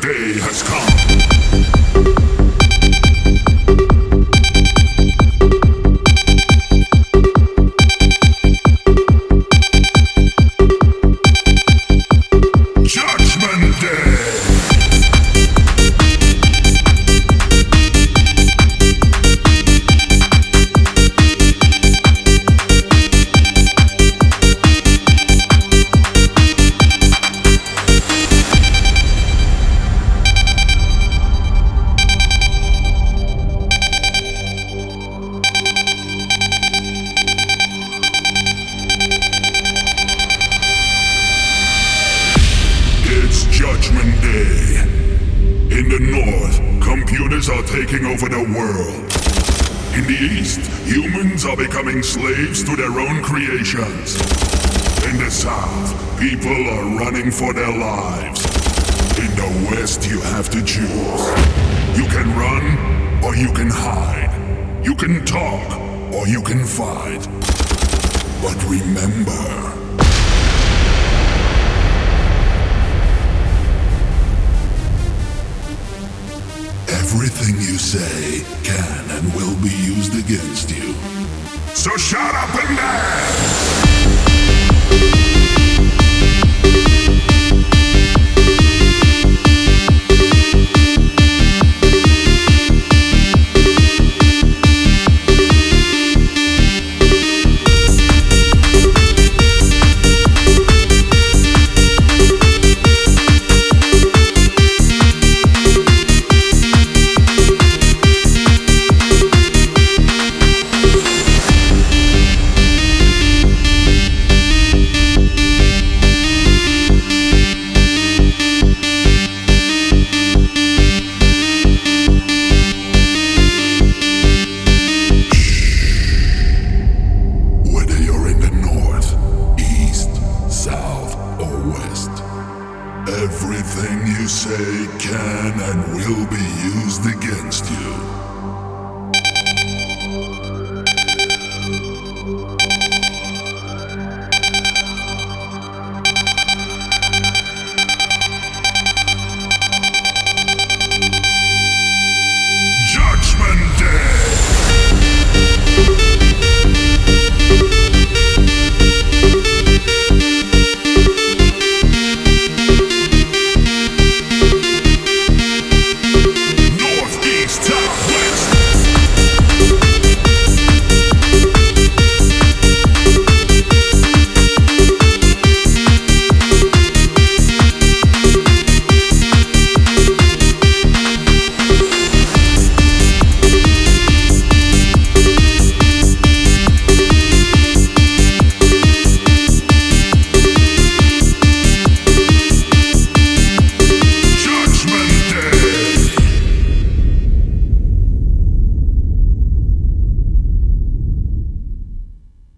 day has come. Computers are taking over the world. In the east, humans are becoming slaves to their own creations. In the south, people are running for their lives. In the west, you have to choose. You can run or you can hide. You can talk or you can fight. But remember, Everything you say can and will be used against you. So shut up and dance! Everything you say can and will be used against you.